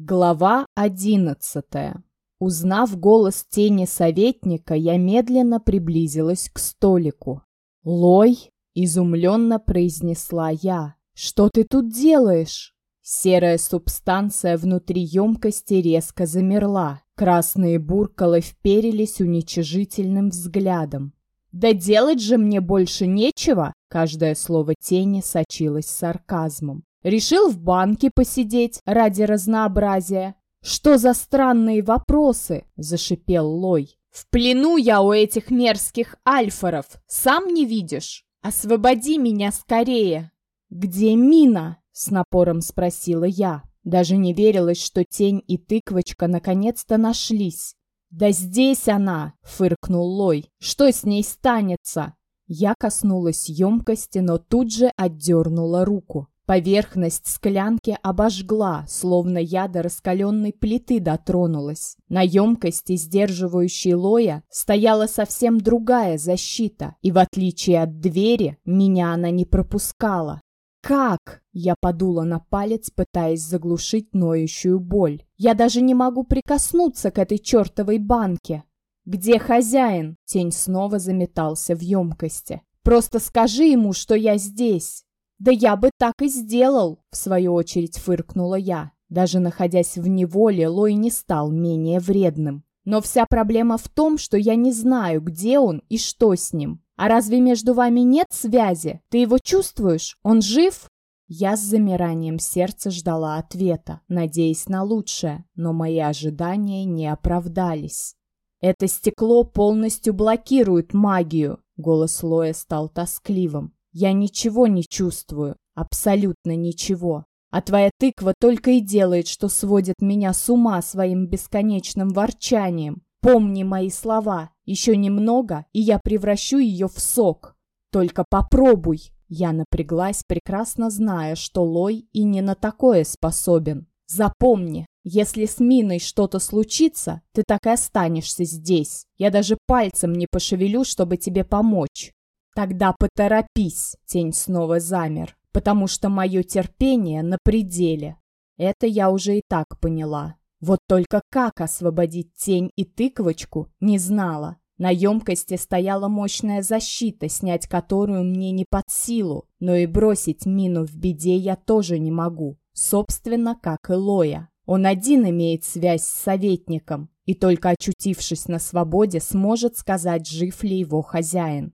Глава одиннадцатая. Узнав голос тени советника, я медленно приблизилась к столику. «Лой!» – изумленно произнесла я. «Что ты тут делаешь?» Серая субстанция внутри емкости резко замерла. Красные буркалы вперились уничижительным взглядом. «Да делать же мне больше нечего!» Каждое слово тени сочилось сарказмом. Решил в банке посидеть ради разнообразия. Что за странные вопросы? Зашипел Лой. В плену я у этих мерзких альфоров. Сам не видишь? Освободи меня скорее. Где Мина? С напором спросила я. Даже не верилось, что тень и тыквочка наконец-то нашлись. «Да здесь она!» — фыркнул Лой. «Что с ней станется?» Я коснулась емкости, но тут же отдернула руку. Поверхность склянки обожгла, словно я до раскаленной плиты дотронулась. На емкости, сдерживающей Лоя, стояла совсем другая защита, и в отличие от двери, меня она не пропускала. «Как?» — я подула на палец, пытаясь заглушить ноющую боль. «Я даже не могу прикоснуться к этой чертовой банке!» «Где хозяин?» — тень снова заметался в емкости. «Просто скажи ему, что я здесь!» «Да я бы так и сделал!» — в свою очередь фыркнула я. Даже находясь в неволе, Лой не стал менее вредным. Но вся проблема в том, что я не знаю, где он и что с ним. А разве между вами нет связи? Ты его чувствуешь? Он жив? Я с замиранием сердца ждала ответа, надеясь на лучшее, но мои ожидания не оправдались. «Это стекло полностью блокирует магию», — голос Лоя стал тоскливым. Я ничего не чувствую, абсолютно ничего. А твоя тыква только и делает, что сводит меня с ума своим бесконечным ворчанием. Помни мои слова. Еще немного, и я превращу ее в сок. Только попробуй. Я напряглась, прекрасно зная, что Лой и не на такое способен. Запомни, если с Миной что-то случится, ты так и останешься здесь. Я даже пальцем не пошевелю, чтобы тебе помочь. Тогда поторопись, тень снова замер, потому что мое терпение на пределе. Это я уже и так поняла. Вот только как освободить тень и тыквочку, не знала. На емкости стояла мощная защита, снять которую мне не под силу, но и бросить мину в беде я тоже не могу. Собственно, как и Лоя. Он один имеет связь с советником, и только очутившись на свободе, сможет сказать, жив ли его хозяин.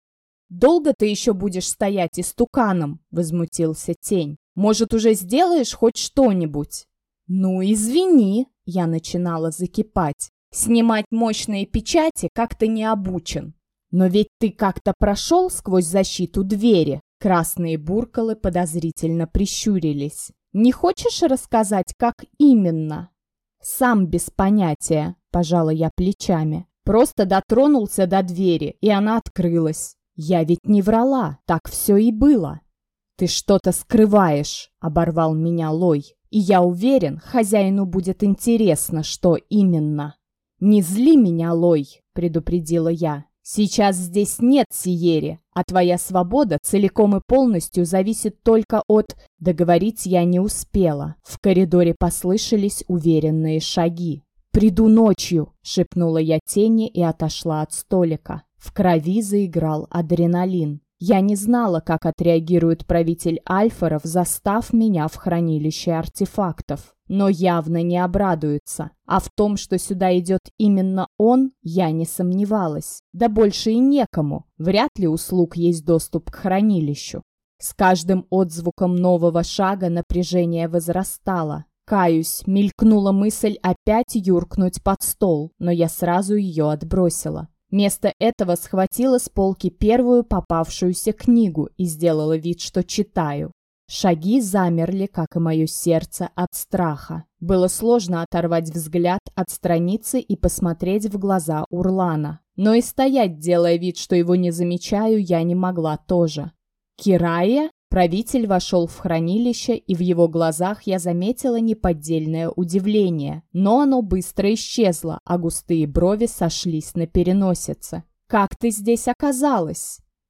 «Долго ты еще будешь стоять истуканом?» — возмутился тень. «Может, уже сделаешь хоть что-нибудь?» «Ну, извини!» — я начинала закипать. «Снимать мощные печати как-то не обучен. Но ведь ты как-то прошел сквозь защиту двери!» Красные буркалы подозрительно прищурились. «Не хочешь рассказать, как именно?» «Сам без понятия», — пожала я плечами. «Просто дотронулся до двери, и она открылась. «Я ведь не врала, так все и было». «Ты что-то скрываешь», — оборвал меня Лой. «И я уверен, хозяину будет интересно, что именно». «Не зли меня, Лой», — предупредила я. «Сейчас здесь нет Сиери, а твоя свобода целиком и полностью зависит только от...» Договорить я не успела. В коридоре послышались уверенные шаги. «Приду ночью», — шепнула я тени и отошла от столика. В крови заиграл адреналин. Я не знала, как отреагирует правитель Альфоров, застав меня в хранилище артефактов. Но явно не обрадуется. А в том, что сюда идет именно он, я не сомневалась. Да больше и некому. Вряд ли у слуг есть доступ к хранилищу. С каждым отзвуком нового шага напряжение возрастало. Каюсь, мелькнула мысль опять юркнуть под стол, но я сразу ее отбросила. Вместо этого схватила с полки первую попавшуюся книгу и сделала вид, что читаю. Шаги замерли, как и мое сердце, от страха. Было сложно оторвать взгляд от страницы и посмотреть в глаза Урлана. Но и стоять, делая вид, что его не замечаю, я не могла тоже. «Кирая?» Правитель вошел в хранилище, и в его глазах я заметила неподдельное удивление. Но оно быстро исчезло, а густые брови сошлись на переносице. «Как ты здесь оказалась?»